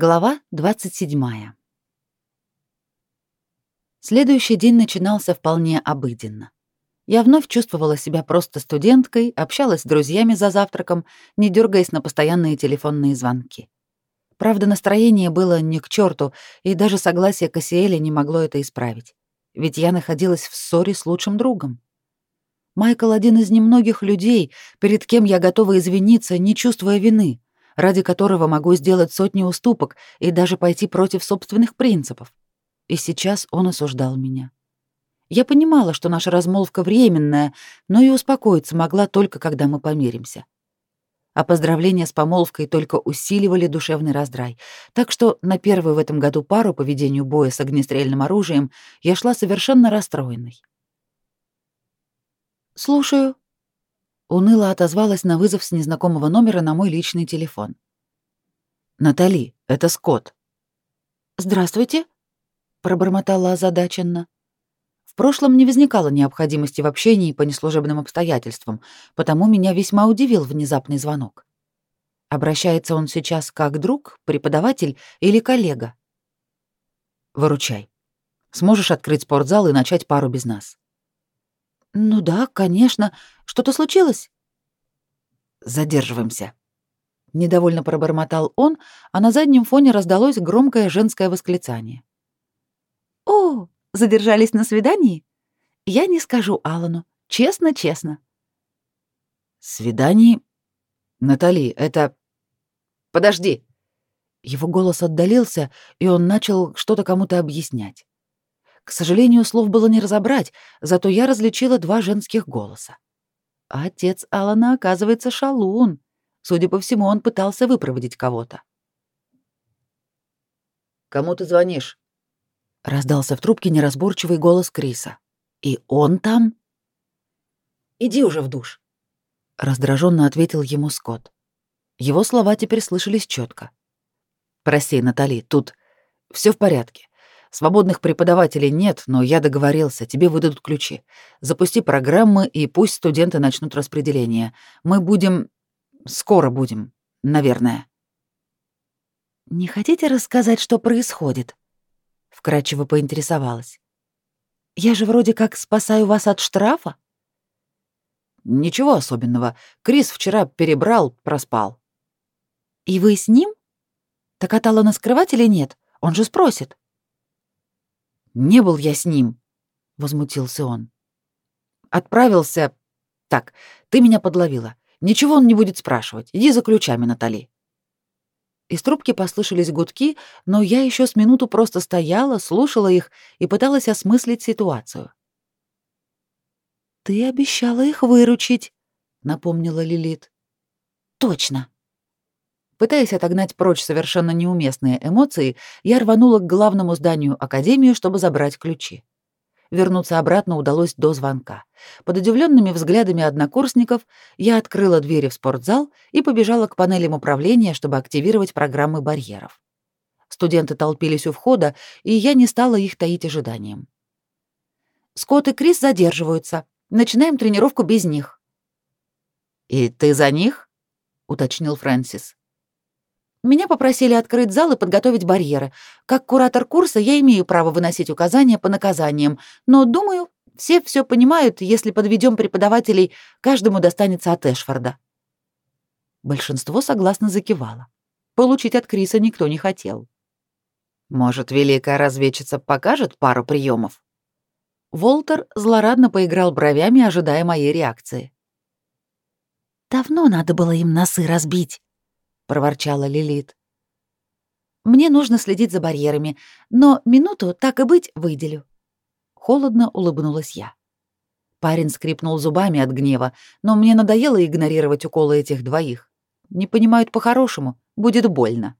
Глава 27. Следующий день начинался вполне обыденно. Я вновь чувствовала себя просто студенткой, общалась с друзьями за завтраком, не дергаясь на постоянные телефонные звонки. Правда, настроение было не к черту, и даже согласие Кассиэля не могло это исправить. Ведь я находилась в ссоре с лучшим другом. Майкл — один из немногих людей, перед кем я готова извиниться, не чувствуя вины — ради которого могу сделать сотни уступок и даже пойти против собственных принципов. И сейчас он осуждал меня. Я понимала, что наша размолвка временная, но и успокоиться могла только, когда мы помиримся. А поздравления с помолвкой только усиливали душевный раздрай, так что на первую в этом году пару по ведению боя с огнестрельным оружием я шла совершенно расстроенной. «Слушаю», Уныло отозвалась на вызов с незнакомого номера на мой личный телефон. «Натали, это Скотт». «Здравствуйте», — пробормотала озадаченно. В прошлом не возникало необходимости в общении по неслужебным обстоятельствам, потому меня весьма удивил внезапный звонок. Обращается он сейчас как друг, преподаватель или коллега? Выручай. Сможешь открыть спортзал и начать пару без нас. Ну да, конечно. Что-то случилось? Задерживаемся. Недовольно пробормотал он, а на заднем фоне раздалось громкое женское восклицание. О, задержались на свидании? Я не скажу Алану. Честно-честно. Свидание? Натали, это... Подожди. Его голос отдалился, и он начал что-то кому-то объяснять. К сожалению, слов было не разобрать, зато я различила два женских голоса. Отец Алана, оказывается, шалун. Судя по всему, он пытался выпроводить кого-то. «Кому ты звонишь?» Раздался в трубке неразборчивый голос Криса. «И он там?» «Иди уже в душ», — раздраженно ответил ему Скотт. Его слова теперь слышались четко. «Прости, Натали, тут все в порядке. Свободных преподавателей нет, но я договорился, тебе выдадут ключи. Запусти программы, и пусть студенты начнут распределение. Мы будем... Скоро будем, наверное. «Не хотите рассказать, что происходит?» Вкратчиво поинтересовалась. «Я же вроде как спасаю вас от штрафа?» «Ничего особенного. Крис вчера перебрал, проспал». «И вы с ним? Так Аталана скрывать или нет? Он же спросит». Не был я с ним, возмутился он. Отправился. Так, ты меня подловила. Ничего он не будет спрашивать. Иди за ключами, Натали. Из трубки послышались гудки, но я еще с минуту просто стояла, слушала их и пыталась осмыслить ситуацию. «Ты обещала их выручить», — напомнила Лилит. «Точно», Пытаясь отогнать прочь совершенно неуместные эмоции, я рванула к главному зданию академии, чтобы забрать ключи. Вернуться обратно удалось до звонка. Под удивленными взглядами однокурсников я открыла двери в спортзал и побежала к панелям управления, чтобы активировать программы барьеров. Студенты толпились у входа, и я не стала их таить ожиданием. «Скотт и Крис задерживаются. Начинаем тренировку без них». «И ты за них?» — уточнил Фрэнсис. Меня попросили открыть зал и подготовить барьеры. Как куратор курса я имею право выносить указания по наказаниям, но, думаю, все все понимают, если подведем преподавателей, каждому достанется от Эшфорда. Большинство согласно закивало. Получить от Криса никто не хотел. Может, великая разведчица покажет пару приемов? Волтер злорадно поиграл бровями, ожидая моей реакции. Давно надо было им носы разбить, проворчала Лилит. Мне нужно следить за барьерами, но минуту, так и быть, выделю. Холодно улыбнулась я. Парень скрипнул зубами от гнева, но мне надоело игнорировать уколы этих двоих. Не понимают по-хорошему, будет больно.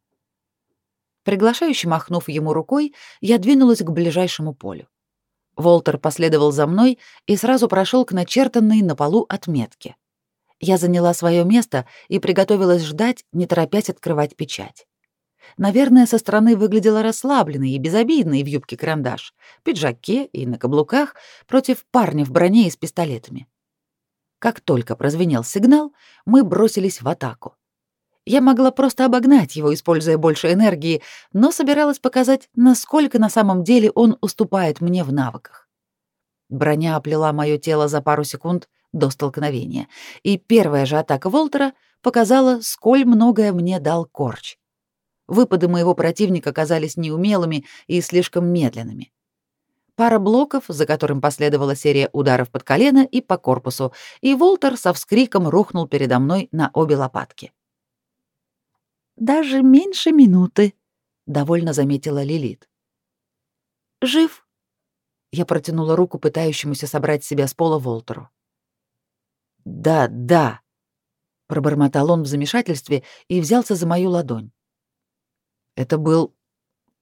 Приглашающе махнув ему рукой, я двинулась к ближайшему полю. Волтер последовал за мной и сразу прошел к начертанной на полу отметке. Я заняла свое место и приготовилась ждать, не торопясь открывать печать. Наверное, со стороны выглядела расслабленной и безобидной в юбке-карандаш, пиджаке и на каблуках против парня в броне и с пистолетами. Как только прозвенел сигнал, мы бросились в атаку. Я могла просто обогнать его, используя больше энергии, но собиралась показать, насколько на самом деле он уступает мне в навыках. Броня оплела мое тело за пару секунд до столкновения, и первая же атака Волтера показала, сколь многое мне дал Корч. Выпады моего противника казались неумелыми и слишком медленными. Пара блоков, за которым последовала серия ударов под колено и по корпусу, и Волтер со вскриком рухнул передо мной на обе лопатки. «Даже меньше минуты», — довольно заметила Лилит. «Жив?» Я протянула руку пытающемуся собрать себя с пола Волтеру. «Да, да», — пробормотал он в замешательстве и взялся за мою ладонь. Это был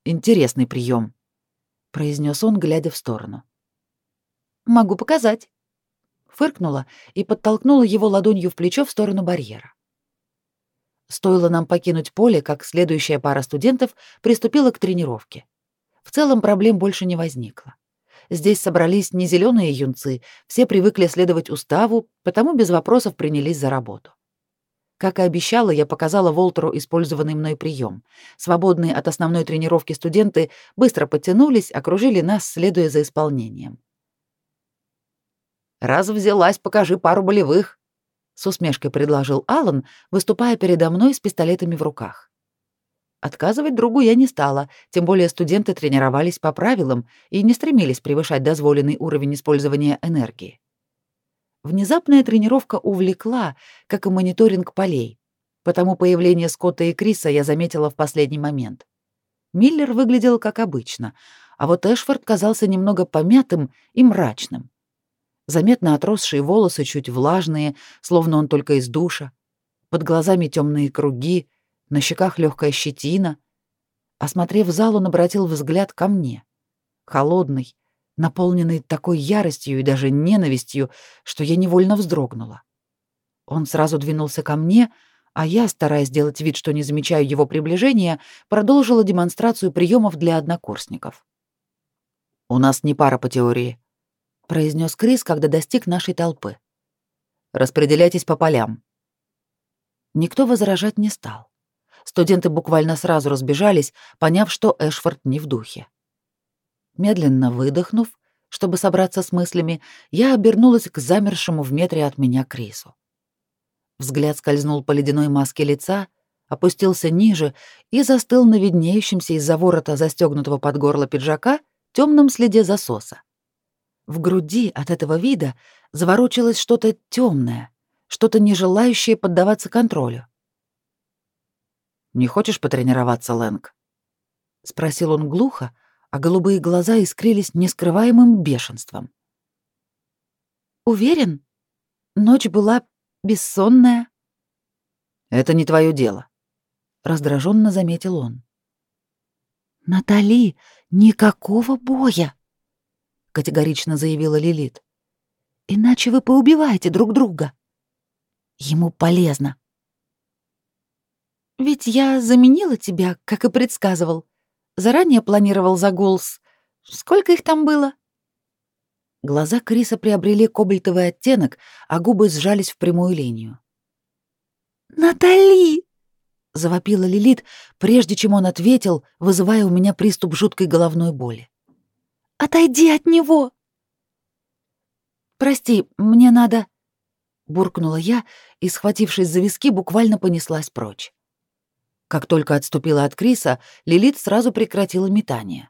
интересный прием, произнес он, глядя в сторону. Могу показать. Фыркнула и подтолкнула его ладонью в плечо в сторону барьера. Стоило нам покинуть поле, как следующая пара студентов приступила к тренировке. В целом проблем больше не возникло. Здесь собрались не зеленые юнцы, все привыкли следовать уставу, потому без вопросов принялись за работу. Как и обещала, я показала Волтеру использованный мной прием. Свободные от основной тренировки студенты быстро подтянулись, окружили нас, следуя за исполнением. «Раз взялась, покажи пару болевых», — с усмешкой предложил Алан, выступая передо мной с пистолетами в руках. Отказывать другу я не стала, тем более студенты тренировались по правилам и не стремились превышать дозволенный уровень использования энергии. Внезапная тренировка увлекла, как и мониторинг полей, потому появление Скотта и Криса я заметила в последний момент. Миллер выглядел как обычно, а вот Эшфорд казался немного помятым и мрачным. Заметно отросшие волосы чуть влажные, словно он только из душа. Под глазами темные круги, на щеках легкая щетина. Осмотрев зал, он обратил взгляд ко мне. Холодный, наполненный такой яростью и даже ненавистью, что я невольно вздрогнула. Он сразу двинулся ко мне, а я, стараясь сделать вид, что не замечаю его приближения, продолжила демонстрацию приемов для однокурсников. «У нас не пара по теории», — произнес Крис, когда достиг нашей толпы. «Распределяйтесь по полям». Никто возражать не стал. Студенты буквально сразу разбежались, поняв, что Эшфорд не в духе. Медленно выдохнув, чтобы собраться с мыслями, я обернулась к замершему в метре от меня Крису. Взгляд скользнул по ледяной маске лица, опустился ниже и застыл на виднеющемся из-за ворота застегнутого под горло пиджака темном следе засоса. В груди от этого вида заворочилось что-то темное, что-то не желающее поддаваться контролю. «Не хочешь потренироваться, Лэнг?» — спросил он глухо, а голубые глаза искрились нескрываемым бешенством. «Уверен? Ночь была бессонная?» «Это не твое дело», — раздраженно заметил он. «Натали, никакого боя!» — категорично заявила Лилит. «Иначе вы поубиваете друг друга. Ему полезно». «Ведь я заменила тебя, как и предсказывал», Заранее планировал загул с... Сколько их там было?» Глаза Криса приобрели кобальтовый оттенок, а губы сжались в прямую линию. «Натали!» — завопила Лилит, прежде чем он ответил, вызывая у меня приступ жуткой головной боли. «Отойди от него!» «Прости, мне надо...» — буркнула я и, схватившись за виски, буквально понеслась прочь. Как только отступила от Криса, Лилит сразу прекратила метание.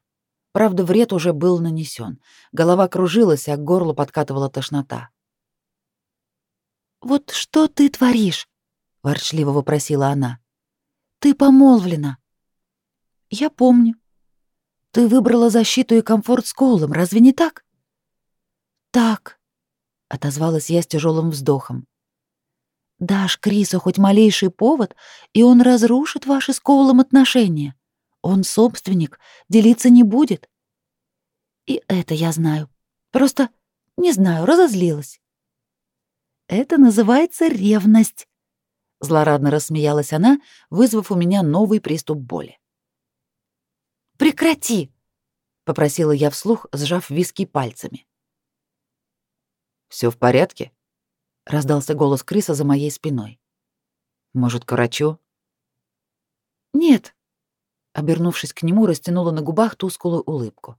Правда, вред уже был нанесен. Голова кружилась, а к горлу подкатывала тошнота. «Вот что ты творишь?» — ворчливо вопросила она. «Ты помолвлена». «Я помню. Ты выбрала защиту и комфорт с Коулом, разве не так?» «Так», — отозвалась я с тяжелым вздохом. Дашь Крису хоть малейший повод, и он разрушит ваши с Коулом отношения. Он собственник, делиться не будет. И это я знаю. Просто, не знаю, разозлилась. Это называется ревность. Злорадно рассмеялась она, вызвав у меня новый приступ боли. «Прекрати!» — попросила я вслух, сжав виски пальцами. «Все в порядке?» Раздался голос Криса за моей спиной. Может, к врачу? Нет. Обернувшись к нему, растянула на губах тусклую улыбку.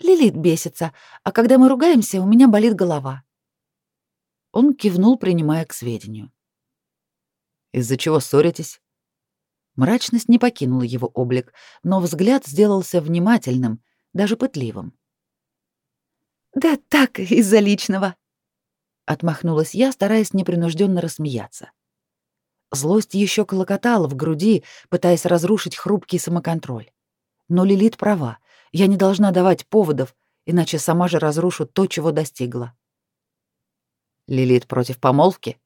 Лилит бесится, а когда мы ругаемся, у меня болит голова. Он кивнул, принимая к сведению. Из-за чего ссоритесь? Мрачность не покинула его облик, но взгляд сделался внимательным, даже пытливым. «Да так, из-за личного», — отмахнулась я, стараясь непринужденно рассмеяться. Злость еще колокотала в груди, пытаясь разрушить хрупкий самоконтроль. Но Лилит права, я не должна давать поводов, иначе сама же разрушу то, чего достигла. Лилит против помолвки?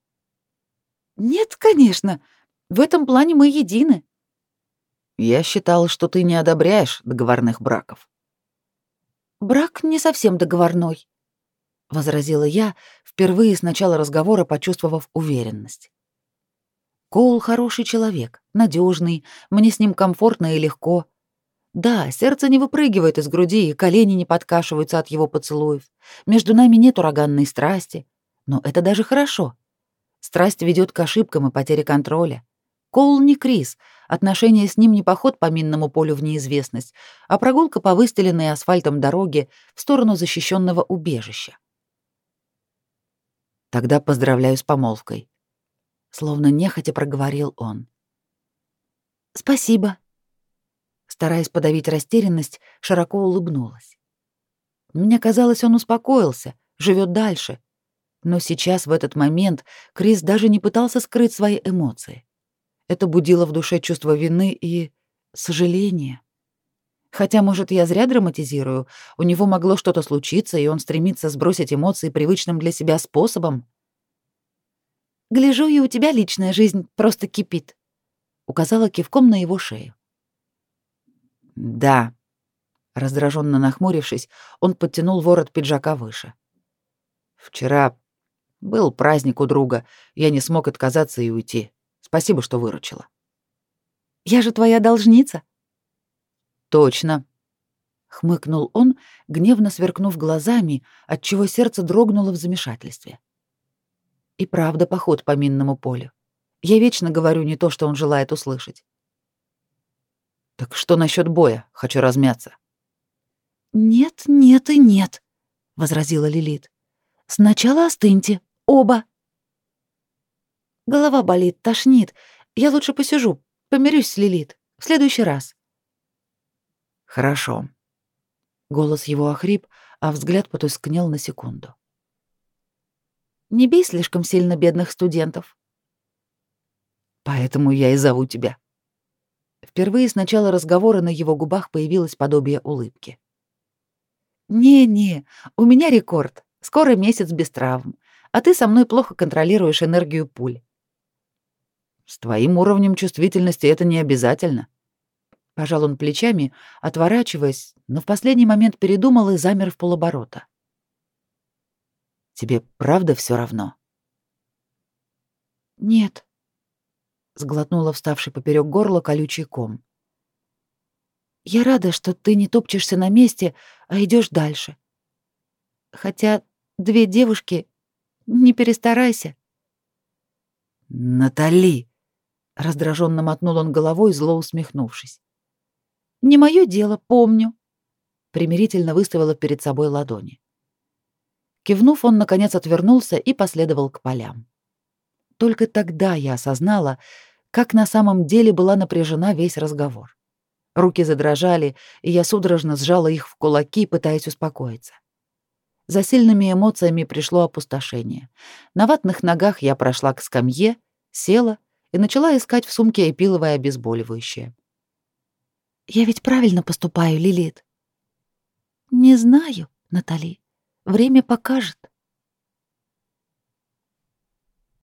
Нет, конечно. В этом плане мы едины. Я считал, что ты не одобряешь договорных браков. Брак не совсем договорной, возразила я, впервые с начала разговора почувствовав уверенность. Коул хороший человек, надежный, мне с ним комфортно и легко. Да, сердце не выпрыгивает из груди, и колени не подкашиваются от его поцелуев. Между нами нет ураганной страсти, но это даже хорошо. Страсть ведет к ошибкам и потере контроля. Коул не Крис, отношения с ним не поход по минному полю в неизвестность, а прогулка по выстеленной асфальтом дороге в сторону защищенного убежища. Тогда поздравляю с помолвкой. Словно нехотя проговорил он. Спасибо. Стараясь подавить растерянность, широко улыбнулась. Мне казалось, он успокоился, живет дальше. Но сейчас, в этот момент, Крис даже не пытался скрыть свои эмоции. Это будило в душе чувство вины и сожаления. Хотя, может, я зря драматизирую, у него могло что-то случиться, и он стремится сбросить эмоции привычным для себя способом. «Гляжу, и у тебя личная жизнь просто кипит», — указала кивком на его шею. «Да», — раздраженно нахмурившись, он подтянул ворот пиджака выше. «Вчера был праздник у друга, я не смог отказаться и уйти. Спасибо, что выручила. Я же твоя должница. Точно. Хмыкнул он, гневно сверкнув глазами, отчего сердце дрогнуло в замешательстве. И правда поход по минному полю. Я вечно говорю не то, что он желает услышать. Так что насчет боя? Хочу размяться. Нет, нет и нет, возразила Лилит. Сначала остыньте, оба. Голова болит, тошнит. Я лучше посижу, помирюсь с Лилит. В следующий раз. Хорошо. Голос его охрип, а взгляд потускнел на секунду. Не бей слишком сильно бедных студентов. Поэтому я и зову тебя. Впервые с начала разговора на его губах появилось подобие улыбки. «Не-не, у меня рекорд. Скоро месяц без травм. А ты со мной плохо контролируешь энергию пуль. С твоим уровнем чувствительности это не обязательно. Пожал он плечами, отворачиваясь, но в последний момент передумал и замер в полоборота. Тебе правда все равно? Нет. Сглотнула вставший поперек горла колючий ком. Я рада, что ты не топчешься на месте, а идешь дальше. Хотя две девушки, не перестарайся. Натали, Раздраженно мотнул он головой, зло усмехнувшись. «Не мое дело, помню», — примирительно выставила перед собой ладони. Кивнув, он, наконец, отвернулся и последовал к полям. Только тогда я осознала, как на самом деле была напряжена весь разговор. Руки задрожали, и я судорожно сжала их в кулаки, пытаясь успокоиться. За сильными эмоциями пришло опустошение. На ватных ногах я прошла к скамье, села и начала искать в сумке эпиловое обезболивающее. «Я ведь правильно поступаю, Лилит?» «Не знаю, Натали. Время покажет».